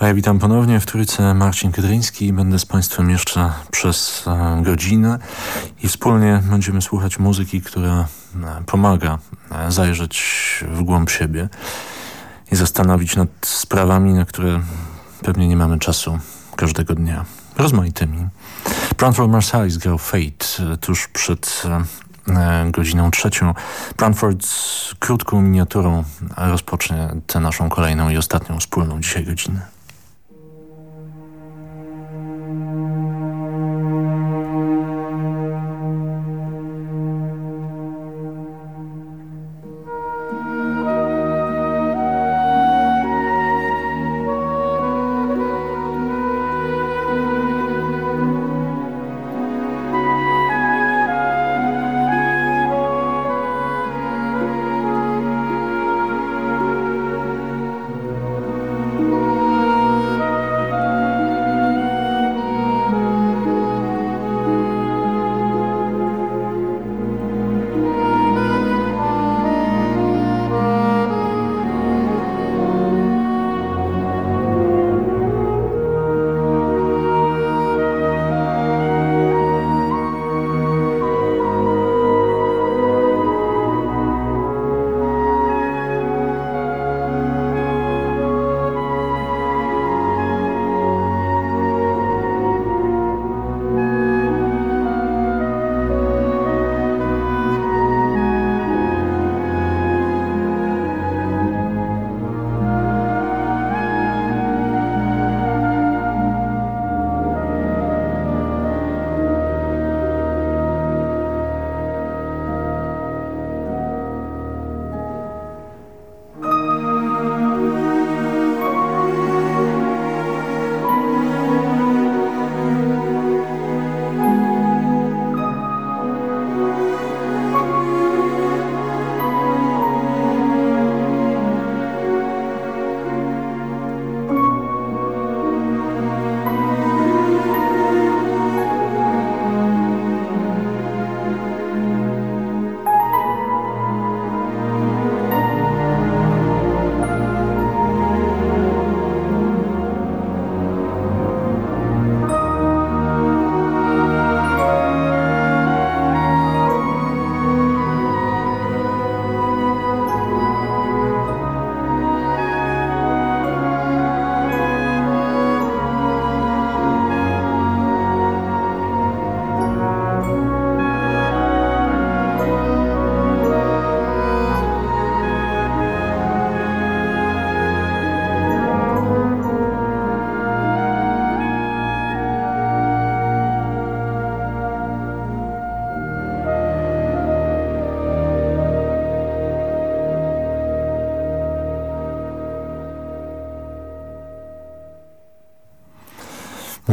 A ja witam ponownie w Trójce Marcin Kedryński. Będę z Państwem jeszcze przez e, godzinę i wspólnie będziemy słuchać muzyki, która e, pomaga e, zajrzeć w głąb siebie i zastanowić nad sprawami, na które pewnie nie mamy czasu każdego dnia. Rozmaitymi. Branford Marsalis grał Fate tuż przed godziną trzecią. Branford z krótką miniaturą rozpocznie tę naszą kolejną i ostatnią wspólną dzisiaj godzinę.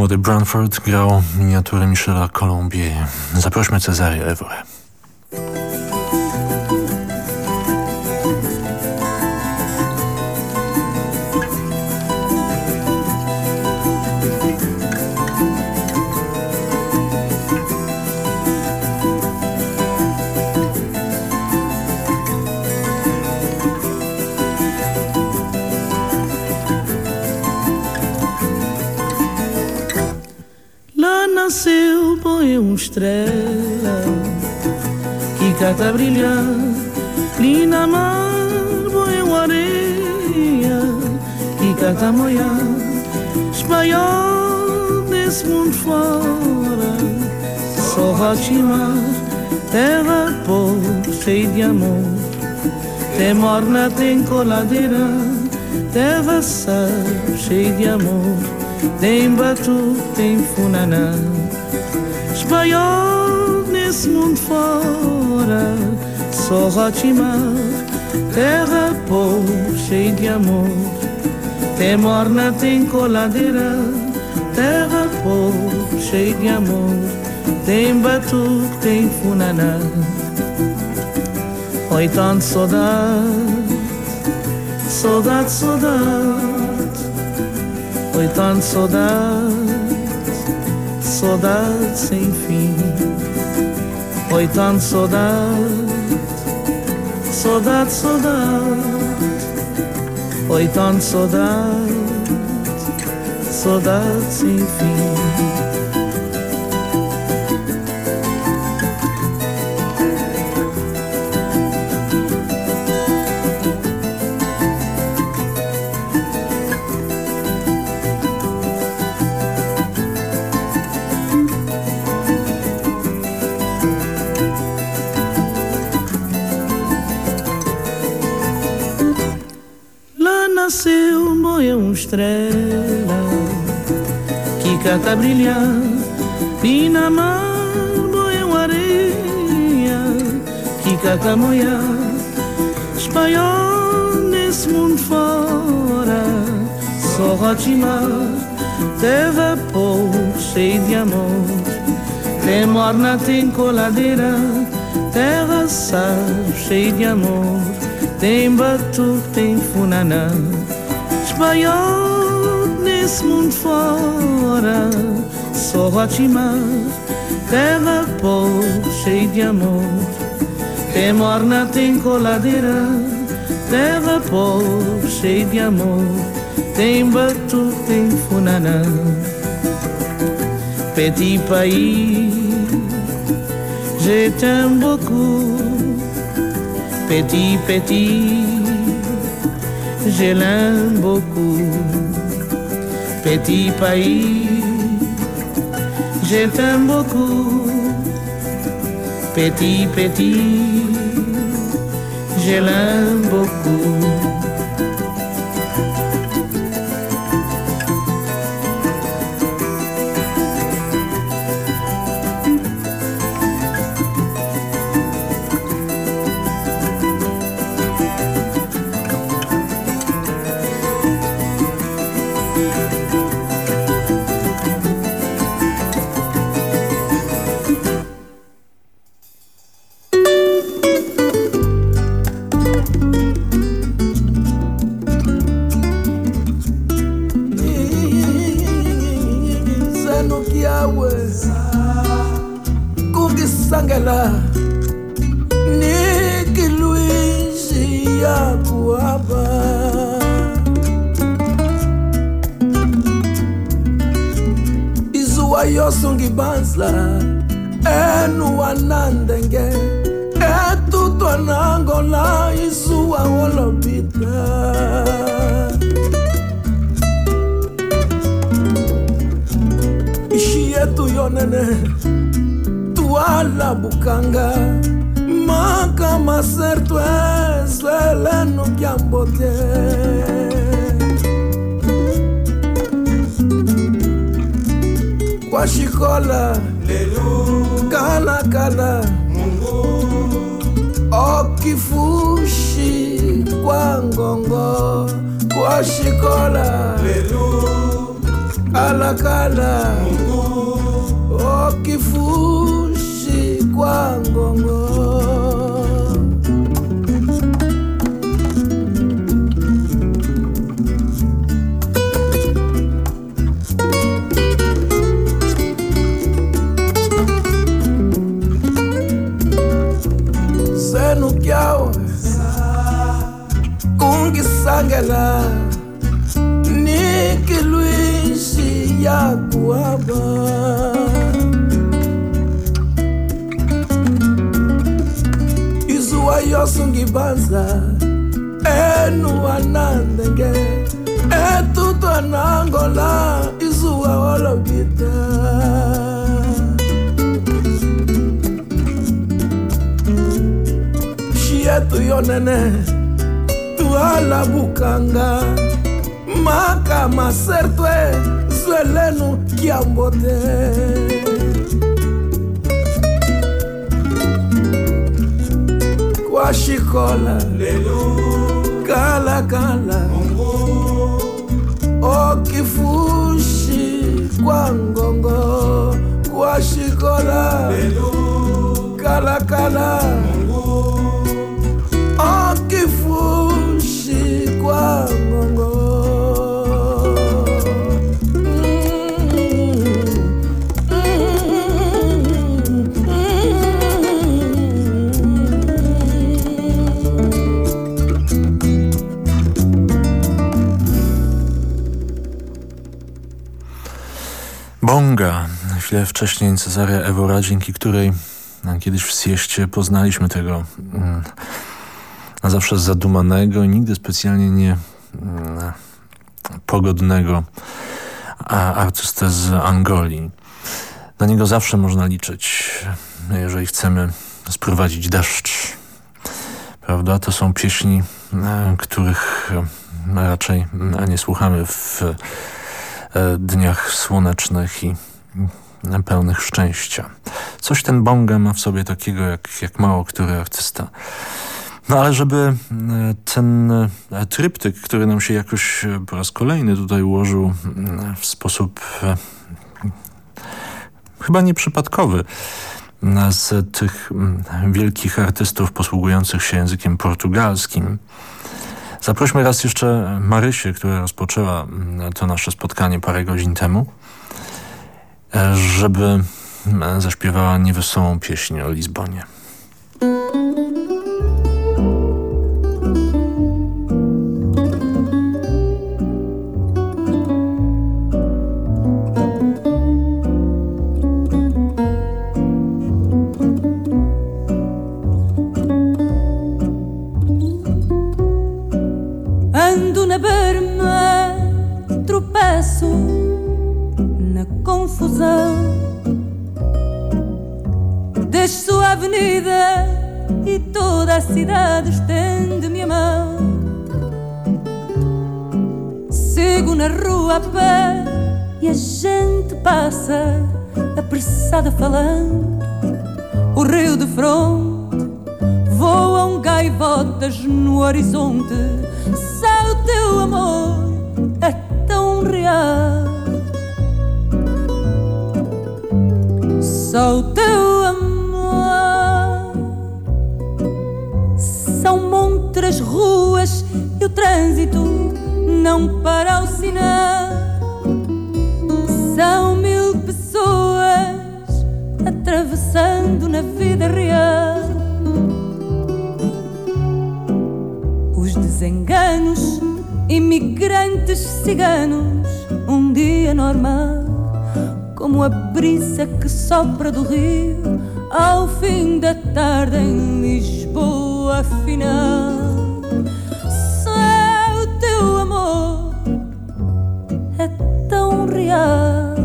Młody Branford grał miniatury Michela Colombier. Zaprośmy Cezary Evore. Estrela que cata brilhar ali na mar boeu areia que cata moiar espanhol desse mundo fora só Rotimar terra pobre cheia de amor. Tem morna tem coladeira terra sal cheia de amor. Tem batu tem funaná espanhol nesse mundo fora, só Rotimar, terra pobre, cheia de amor. Tem morna, tem coladeira, terra pobre, cheia de amor. Tem batuque, tem funaná. Oi, tanto saudade, saudade, saudade. Oi, tanto saudade saudade sem fim. Oi, tanto saudade, saudade, saudade. Oi, tanto saudade, saudade sem fim. Que cata brilhar e na mar boia areia que cata moia espanhol nesse mundo fora só rotimar teve pouco cheio de amor. Tem morna tem coladeira terra sal cheio de amor. Tem batuque tem funaná. Espanhol esse mundo fora Só Hachimã Terra pobre, cheia de amor. Tem morna, tem coladeira Terra pobre, cheia de amor. Tem batu, tem funanã. Petit país Je t'aime beaucoup Petit, petit Je l'aime beaucoup Petit pays, je t'aime beaucoup. Petit, petit, je l'aime beaucoup. Chwilę wcześniej Cezarea Ewora, dzięki której kiedyś w Sieście poznaliśmy tego mm, na zawsze zadumanego i nigdy specjalnie nie mm, pogodnego artystę z Angolii. Na niego zawsze można liczyć, jeżeli chcemy sprowadzić deszcz. Prawda? To są pieśni, e, których raczej nie słuchamy w E, dniach słonecznych i pełnych szczęścia. Coś ten bonga ma w sobie takiego jak, jak mało który artysta. No ale żeby e, ten e, tryptyk, który nam się jakoś po raz kolejny tutaj ułożył w sposób chyba nieprzypadkowy, z tych wielkich artystów posługujących się językiem portugalskim, Zaprośmy raz jeszcze Marysię, która rozpoczęła to nasze spotkanie parę godzin temu, e, żeby mm, zaśpiewała niewesołą pieśń o Lizbonie. Desço a avenida e toda a cidade estende-me a mão. Sigo na rua a pé e a gente passa apressada falando. O rio de fronte voam gaivotas no horizonte. Só o teu amor é tão real. Só o teu amor. São muitas ruas e o trânsito não para o sinal. São mil pessoas atravessando na vida real. Os desenganos, imigrantes ciganos, um dia normal como a brisa que sopra do rio ao fim da tarde em Lisboa, afinal. Só o teu amor é tão real.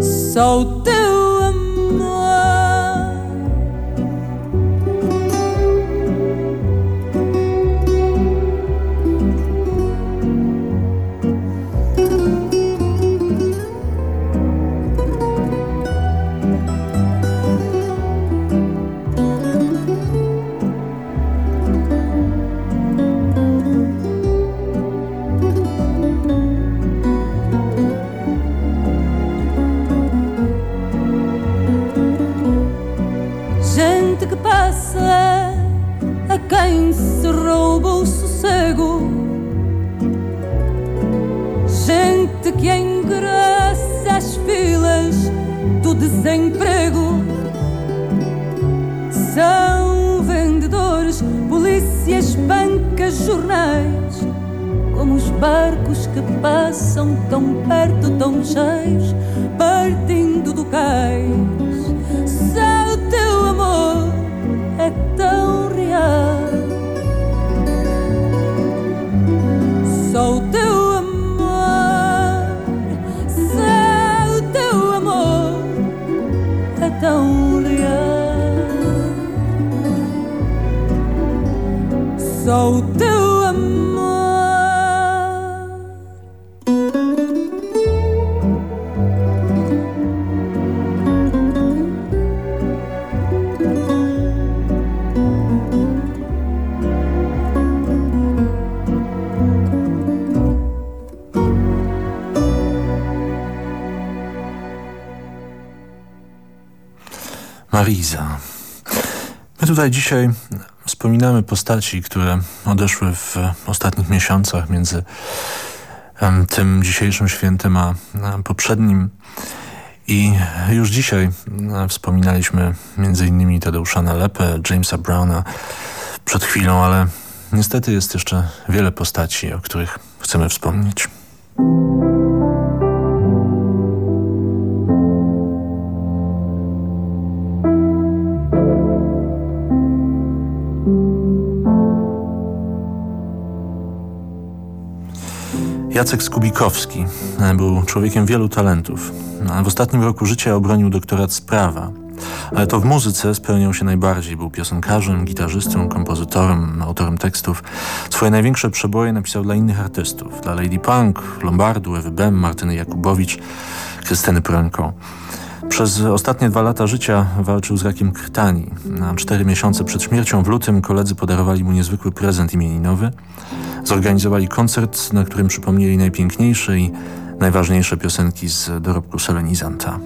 Só o que passa, a quem se rouba o sossego, gente que engraça as filas do desemprego. São vendedores, polícias, bancas, jornais, como os barcos que passam tão perto, tão cheios, partindo do cais é tão real. Só o teu tão real. Só o teu Marisa. My tutaj dzisiaj wspominamy postaci, które odeszły w ostatnich miesiącach między tym dzisiejszym świętem a poprzednim. I już dzisiaj wspominaliśmy m.in. Tadeusza Nalepę, Jamesa Browna przed chwilą, ale niestety jest jeszcze wiele postaci, o których chcemy wspomnieć. Jacek Skubikowski był człowiekiem wielu talentów. W ostatnim roku życia obronił doktorat z prawa. Ale to w muzyce spełniał się najbardziej. Był piosenkarzem, gitarzystą, kompozytorem, autorem tekstów. Swoje największe przeboje napisał dla innych artystów. Dla Lady Punk, Lombardu, Ewy Bem, Martyny Jakubowicz, Krystyny Pronko. Przez ostatnie dwa lata życia walczył z rakiem krtani. Na cztery miesiące przed śmiercią w lutym koledzy podarowali mu niezwykły prezent imieninowy. Zorganizowali koncert, na którym przypomnieli najpiękniejsze i najważniejsze piosenki z dorobku solenizanta.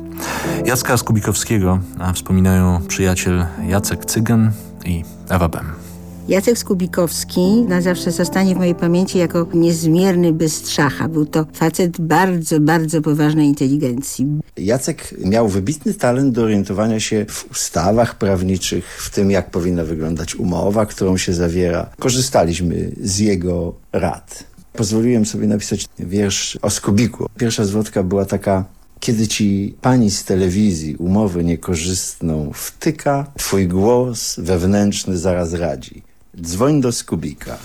Jacka Skubikowskiego a wspominają przyjaciel Jacek Cygan i Ewa Bem. Jacek Skubikowski na zawsze zostanie w mojej pamięci jako niezmierny bystrzacha. Był to facet bardzo, bardzo poważnej inteligencji. Jacek miał wybitny talent do orientowania się w ustawach prawniczych, w tym jak powinna wyglądać umowa, którą się zawiera. Korzystaliśmy z jego rad. Pozwoliłem sobie napisać wiersz o Skubiku. Pierwsza zwrotka była taka kiedy ci pani z telewizji umowę niekorzystną wtyka, twój głos wewnętrzny zaraz radzi. Dzwoń do Skubika.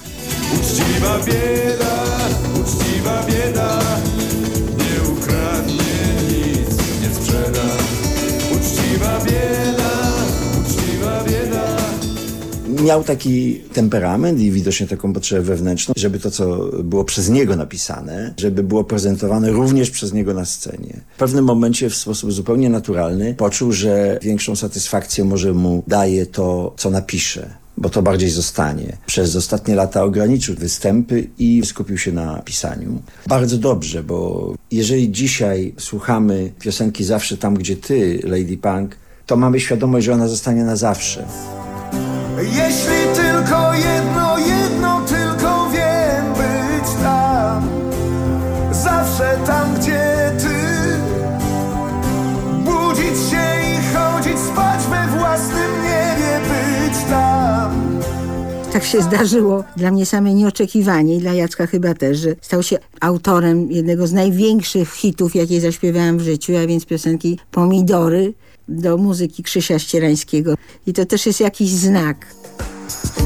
Uczciwa bieda, uczciwa bieda, nie ukradnie nic, nie sprzeda. Uczciwa bieda, uczciwa bieda. Miał taki temperament i widocznie taką potrzebę wewnętrzną, żeby to, co było przez niego napisane, żeby było prezentowane również przez niego na scenie. W pewnym momencie w sposób zupełnie naturalny poczuł, że większą satysfakcję może mu daje to, co napisze bo to bardziej zostanie. Przez ostatnie lata ograniczył występy i skupił się na pisaniu. Bardzo dobrze, bo jeżeli dzisiaj słuchamy piosenki Zawsze tam, gdzie ty, Lady Punk, to mamy świadomość, że ona zostanie na zawsze. Jeśli tylko jedno, jedno tylko wiem być tam, zawsze tam, gdzie ty, budzić się i chodzić spać we własnym niebie. Tak się zdarzyło dla mnie same nieoczekiwanie i dla Jacka chyba też, że stał się autorem jednego z największych hitów, jakie zaśpiewałem w życiu, a więc piosenki Pomidory do muzyki Krzysia Ścierańskiego. I to też jest jakiś znak.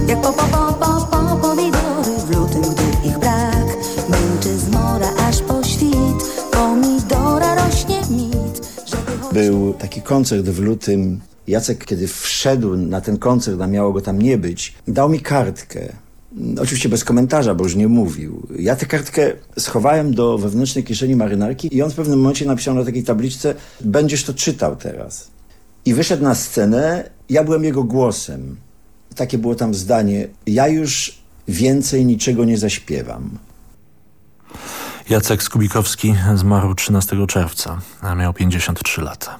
Jak po, po, po, po, po Był taki koncert w lutym Jacek, kiedy wszedł na ten koncert, a miało go tam nie być, dał mi kartkę. Oczywiście bez komentarza, bo już nie mówił. Ja tę kartkę schowałem do wewnętrznej kieszeni marynarki i on w pewnym momencie napisał na takiej tabliczce będziesz to czytał teraz. I wyszedł na scenę, ja byłem jego głosem takie było tam zdanie, ja już więcej niczego nie zaśpiewam. Jacek Skubikowski zmarł 13 czerwca, a miał 53 lata.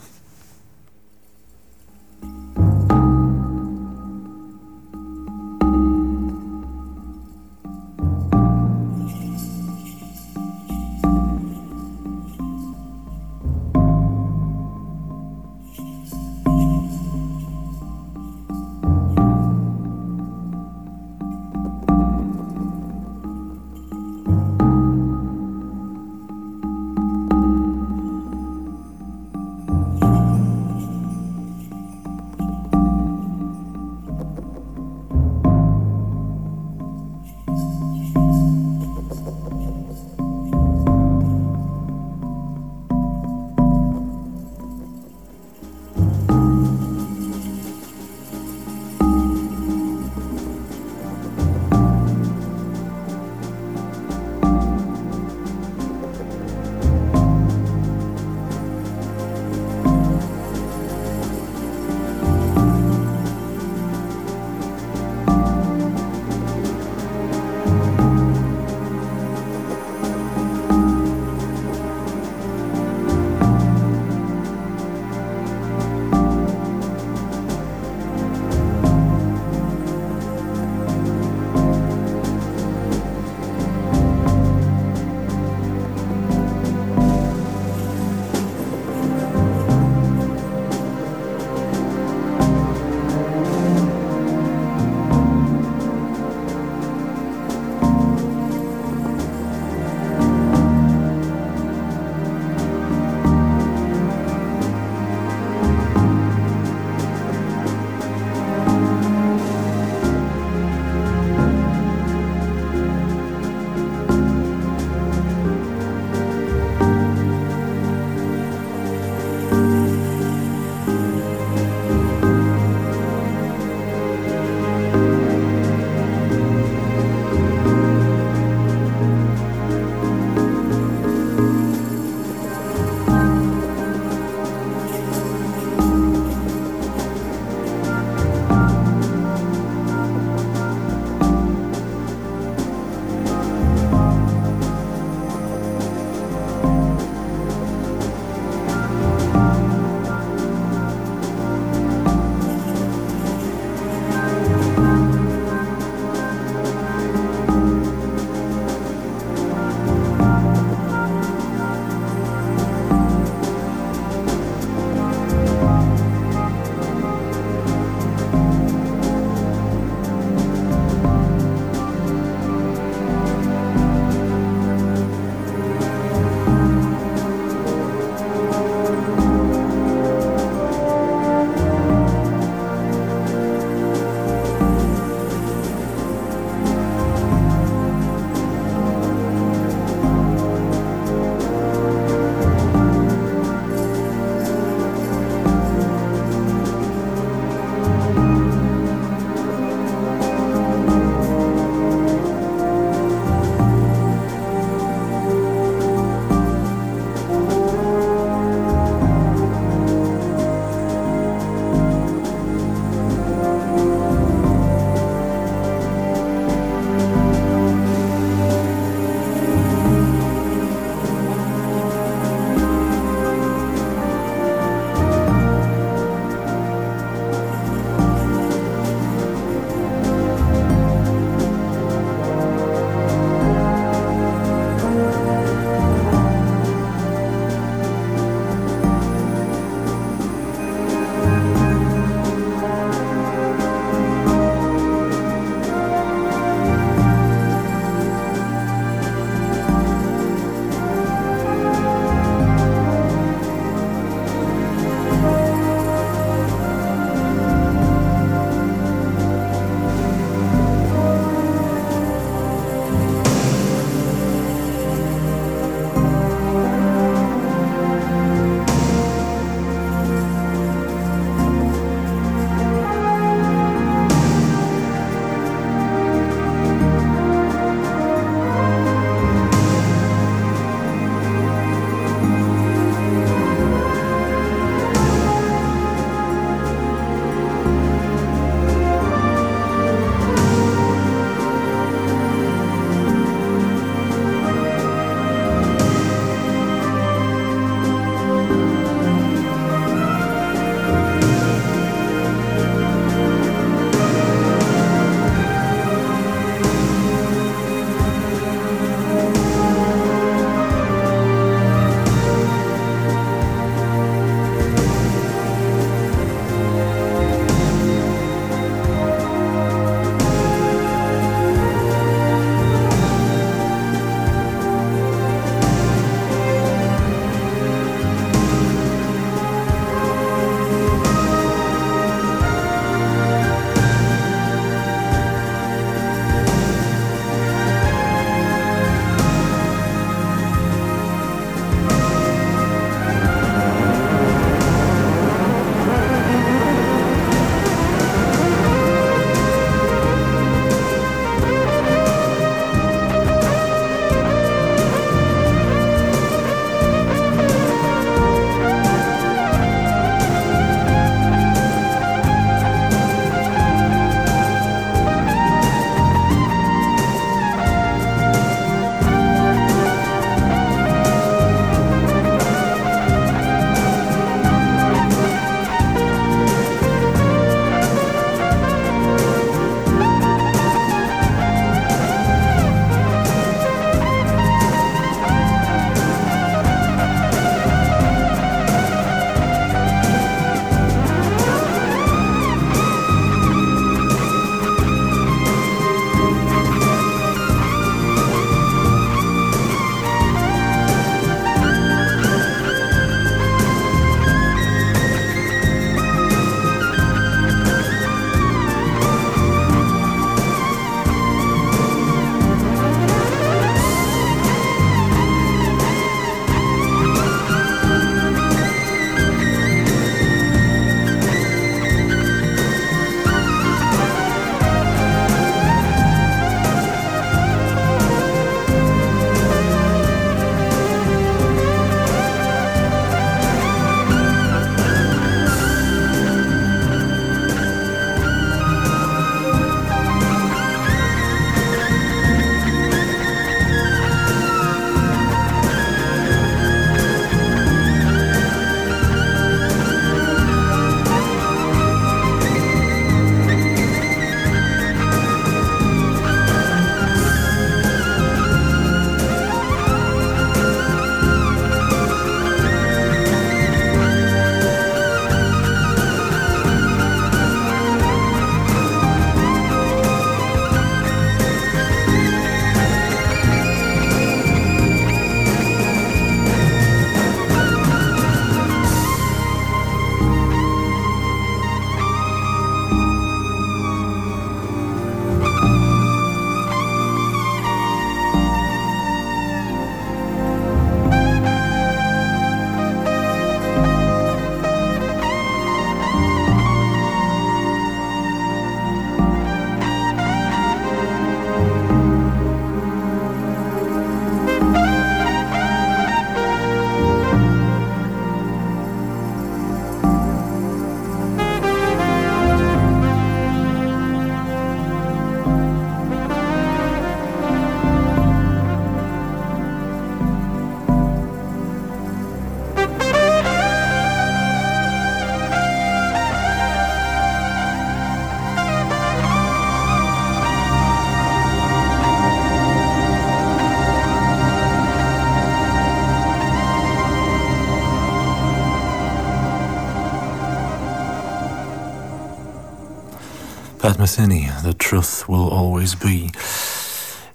Pat Metheny, The Truth Will Always Be.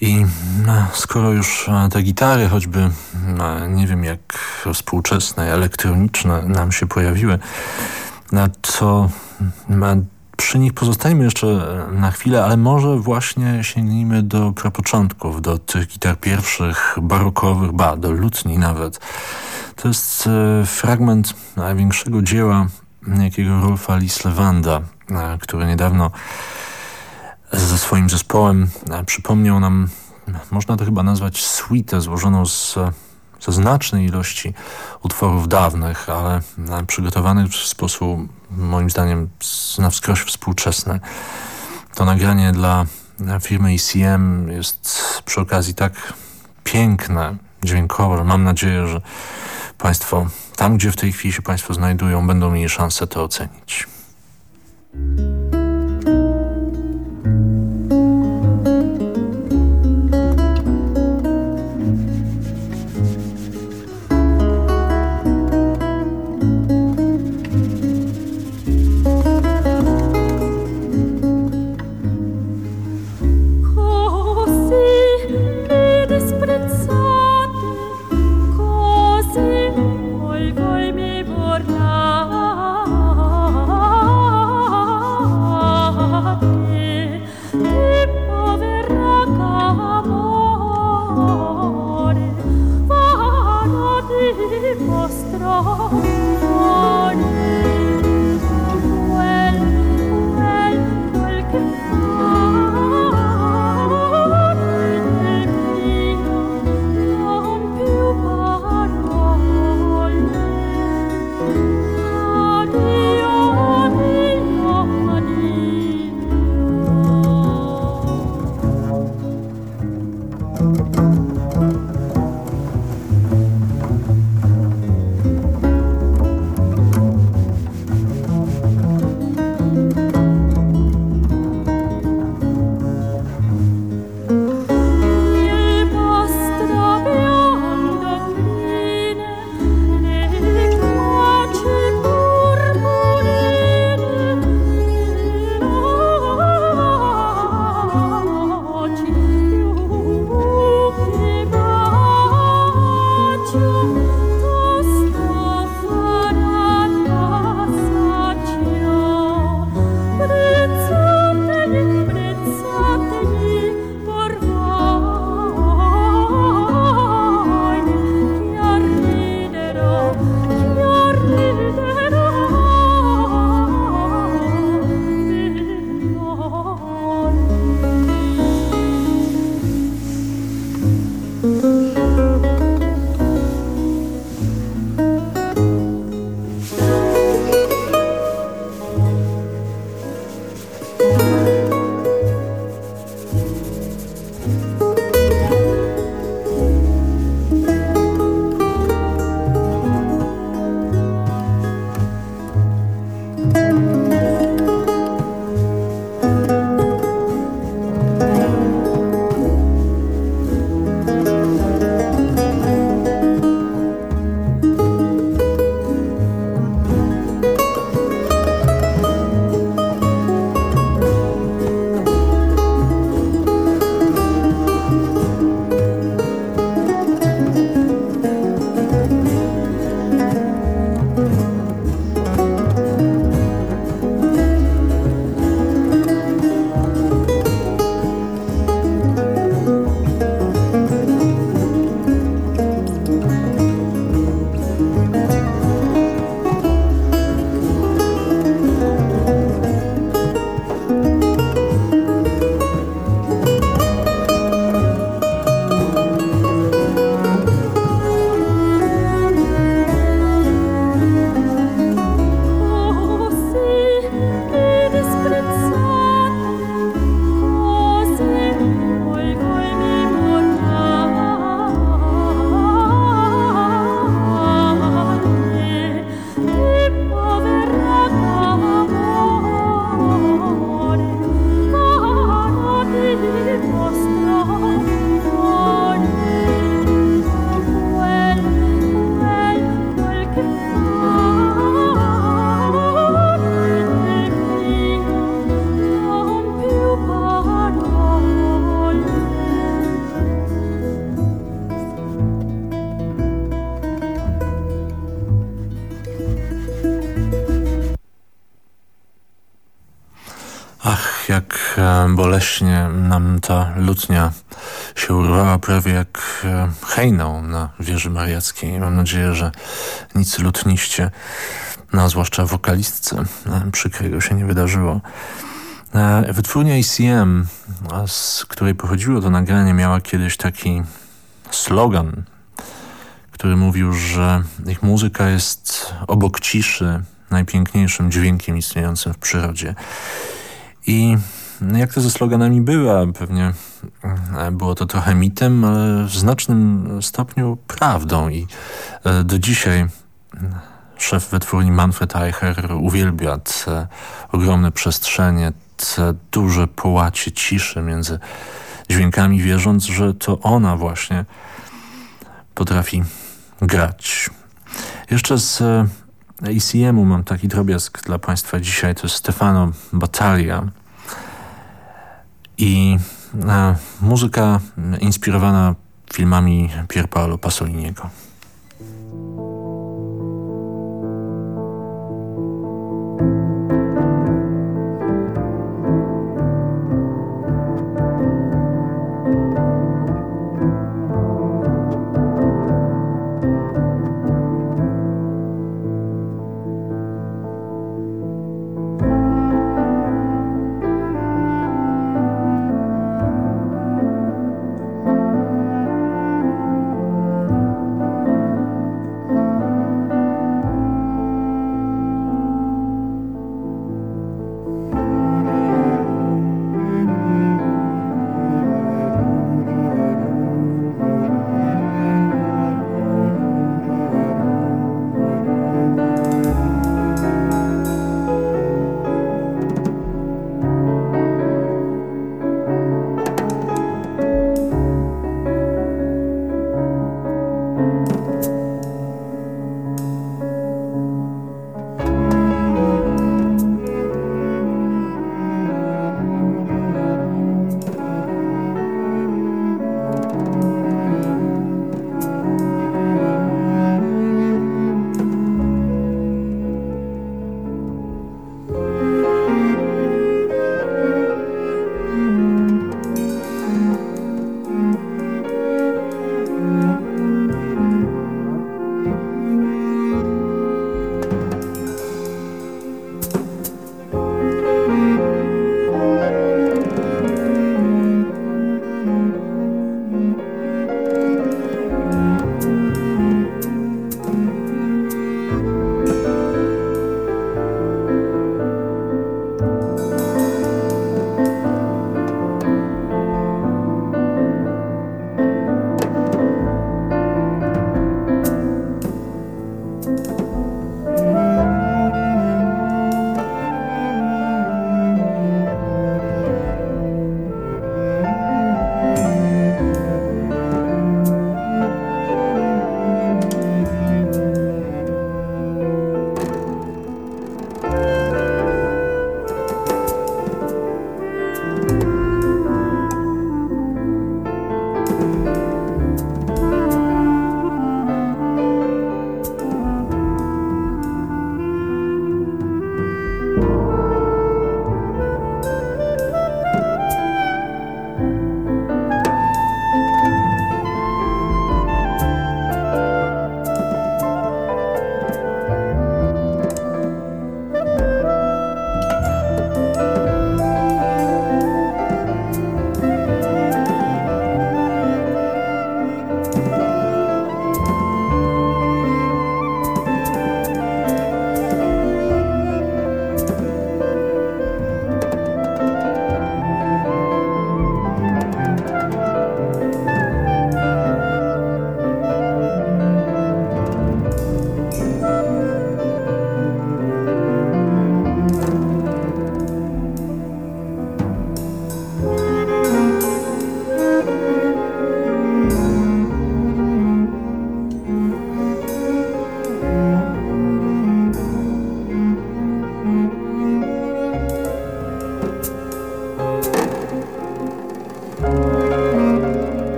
I no, skoro już e, te gitary, choćby no, nie wiem jak współczesne, elektroniczne nam się pojawiły, no, to przy nich pozostańmy jeszcze na chwilę, ale może właśnie sięgnijmy do prapoczątków, do tych gitar pierwszych, barokowych, ba, do lutni nawet. To jest e, fragment największego dzieła jakiego Rolfa Lislewanda, e, który niedawno ze swoim zespołem e, przypomniał nam, można to chyba nazwać suite złożoną z, ze znacznej ilości utworów dawnych, ale e, przygotowanych w sposób moim zdaniem na wskroś współczesny. To nagranie dla firmy ECM jest przy okazji tak piękne, dźwiękowe. Mam nadzieję, że Państwo tam, gdzie w tej chwili się Państwo znajdują, będą mieli szansę to ocenić. Lutnia się urwała, prawie jak e, hejną na wieży mariackiej. Mam nadzieję, że nic lutniście, no, zwłaszcza wokalistce, e, przykrego się nie wydarzyło. Wytwórnia ICM, z której pochodziło to nagranie, miała kiedyś taki slogan, który mówił, że ich muzyka jest obok ciszy najpiękniejszym dźwiękiem istniejącym w przyrodzie. I jak to ze sloganami była, pewnie e, było to trochę mitem, ale w znacznym stopniu prawdą i e, do dzisiaj szef wytwórni Manfred Eicher uwielbia te ogromne przestrzenie, te duże połacie ciszy między dźwiękami, wierząc, że to ona właśnie potrafi grać. Jeszcze z ECM-u mam taki drobiazg dla Państwa dzisiaj. To jest Stefano Battaglia i e, muzyka inspirowana filmami Pier Paolo Pasoliniego.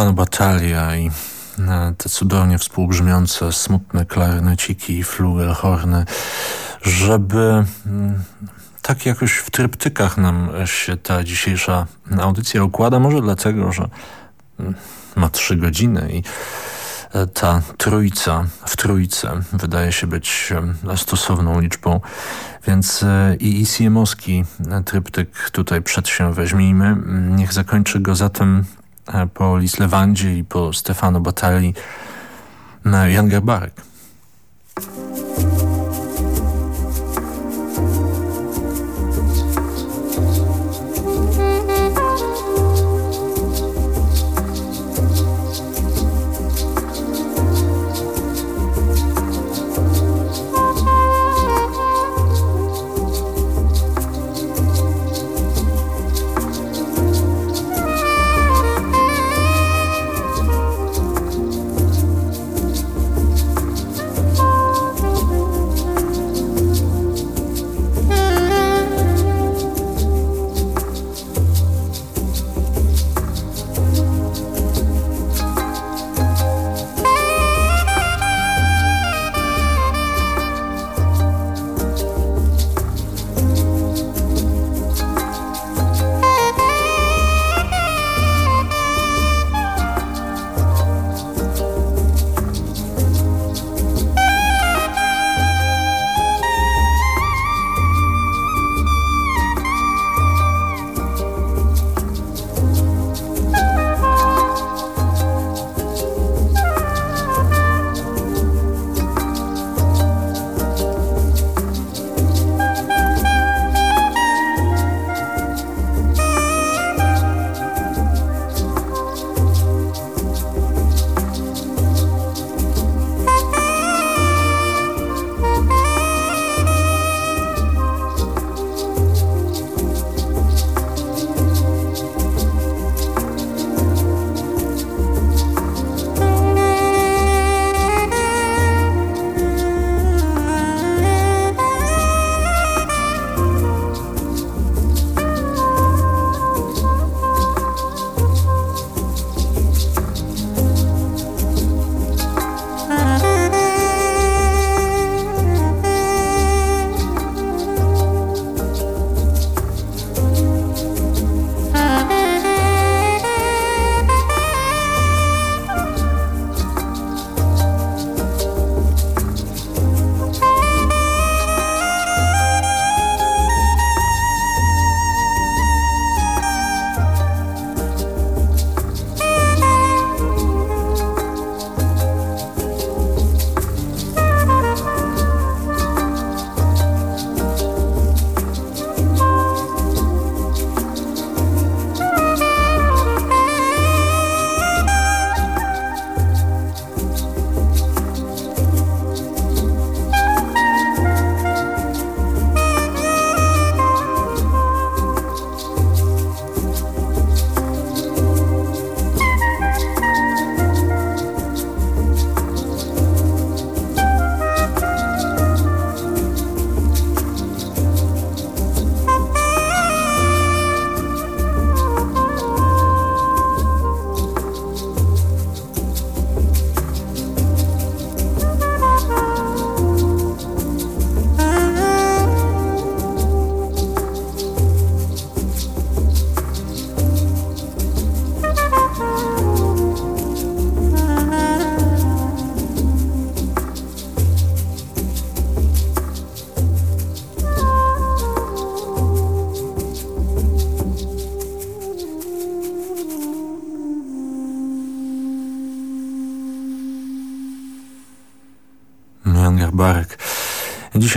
Stefano i e, te cudownie współbrzmiące, smutne klarneciki i flugelhorny, żeby mm, tak jakoś w tryptykach nam się ta dzisiejsza audycja układa. Może dlatego, że mm, ma trzy godziny i e, ta trójca w trójce wydaje się być stosowną liczbą, więc e, i ICM-owski tryptyk tutaj przed się weźmijmy. Niech zakończy go zatem E, po Lislewandzie i po Stefano Batali Jan Garbarek.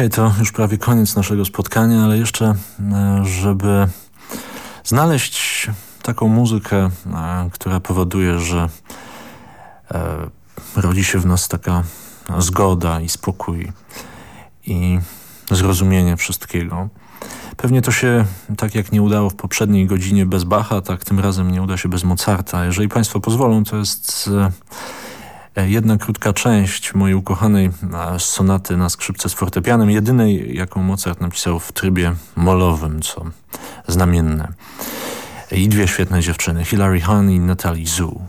Dzisiaj to już prawie koniec naszego spotkania, ale jeszcze, e, żeby znaleźć taką muzykę, e, która powoduje, że e, rodzi się w nas taka zgoda i spokój i zrozumienie wszystkiego. Pewnie to się, tak jak nie udało w poprzedniej godzinie bez Bacha, tak tym razem nie uda się bez Mozarta. Jeżeli Państwo pozwolą, to jest jedna krótka część mojej ukochanej e, sonaty na skrzypce z fortepianem, jedynej jaką Mozart napisał w trybie molowym, co znamienne. I dwie świetne dziewczyny, Hilary Hahn i Natalie Zhu.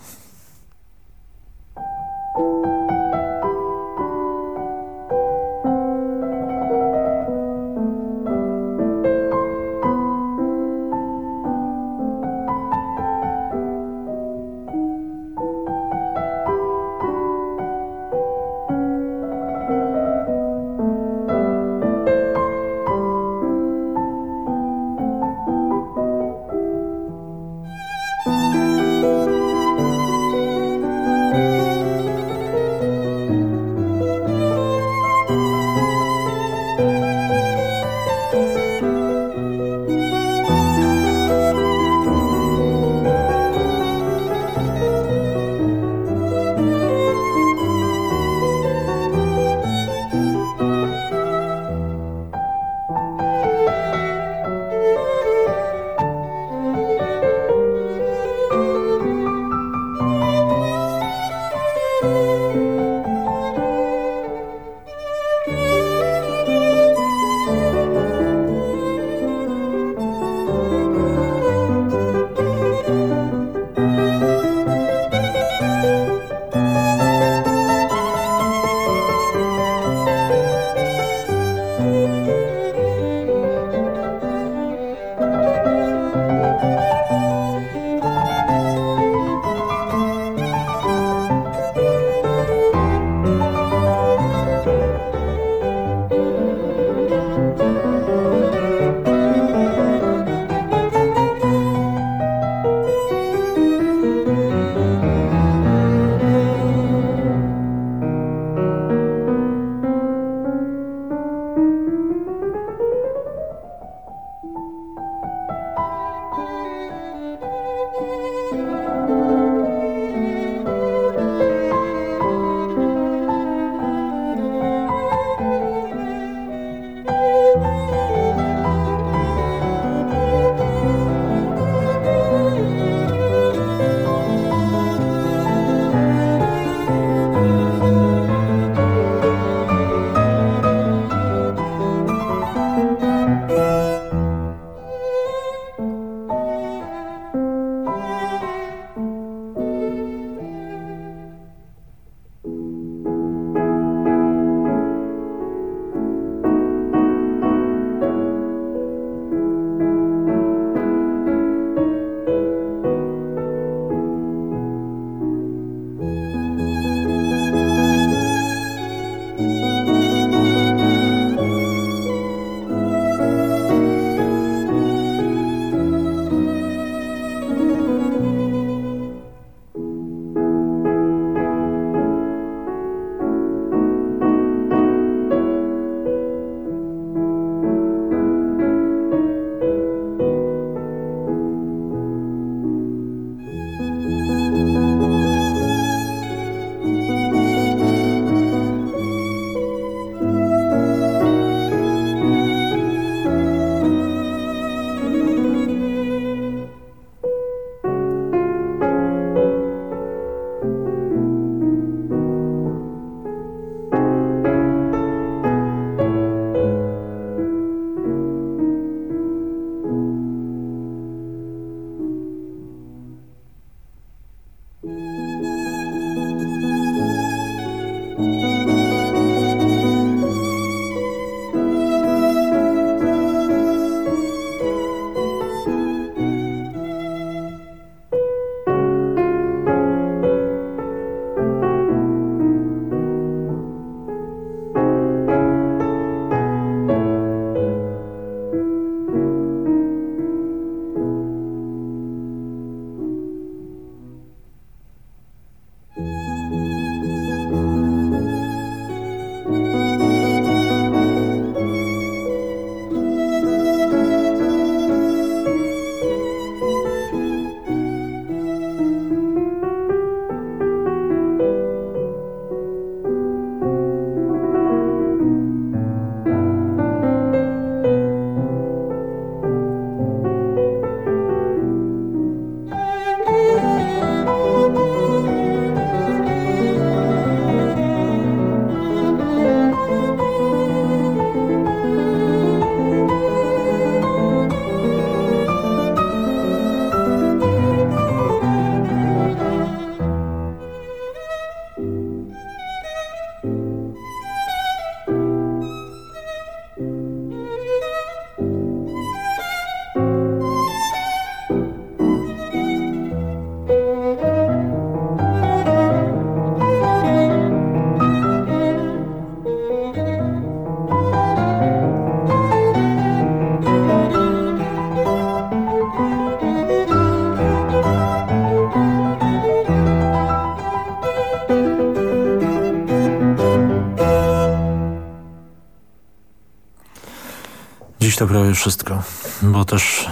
Dziś to prawie wszystko, bo też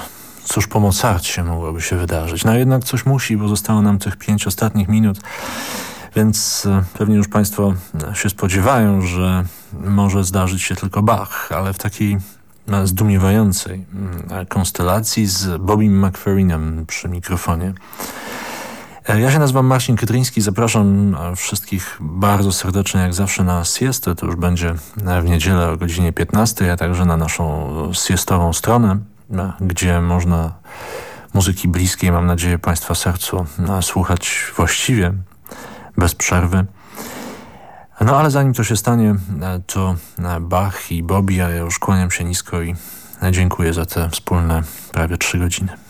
cóż po Mozarcie mogłoby się wydarzyć. No jednak coś musi, bo zostało nam tych pięć ostatnich minut, więc e, pewnie już Państwo się spodziewają, że może zdarzyć się tylko Bach, ale w takiej e, zdumiewającej mm, konstelacji z Bobim McFerrinem przy mikrofonie. E, ja się nazywam Marcin Kytryński, zapraszam wszystkich bardzo serdecznie jak zawsze na siestę, to już będzie w niedzielę o godzinie 15, a także na naszą siestową stronę, e, gdzie można muzyki bliskiej, mam nadzieję Państwa sercu, e, słuchać właściwie, bez przerwy. No ale zanim to się stanie, to Bach i Bobby, a ja już kłaniam się nisko i dziękuję za te wspólne prawie trzy godziny.